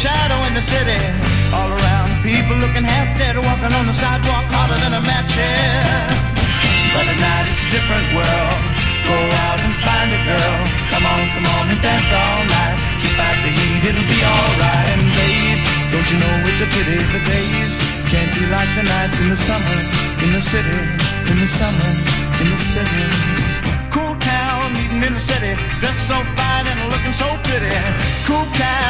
shadow in the city. All around, people looking half dead, walking on the sidewalk harder than a match head. But at night it's a different world. Go out and find a girl. Come on, come on and dance all night. Despite the heat, it'll be alright. And babe, don't you know it's a pity the days can't be like the nights in the summer, in the city, in the summer, in the city. Cool town, meeting in the city, dressed so fine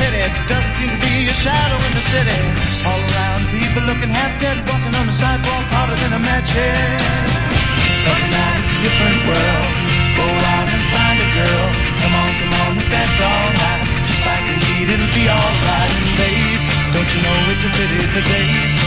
Pity? Doesn't seem to be a shadow in the city. All around, people looking half dead, walking on the sidewalk harder than a match head. Now it's a different world. Go out and find a girl. Come on, come on, dance all night. Despite the heat, it'll be alright. Babe, don't you know it's a pity the days